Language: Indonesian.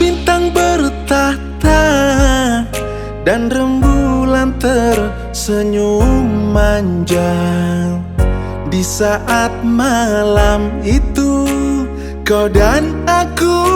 Bintang bertahta Dan rembulan tersenyum manja. Di saat malam itu Kau dan aku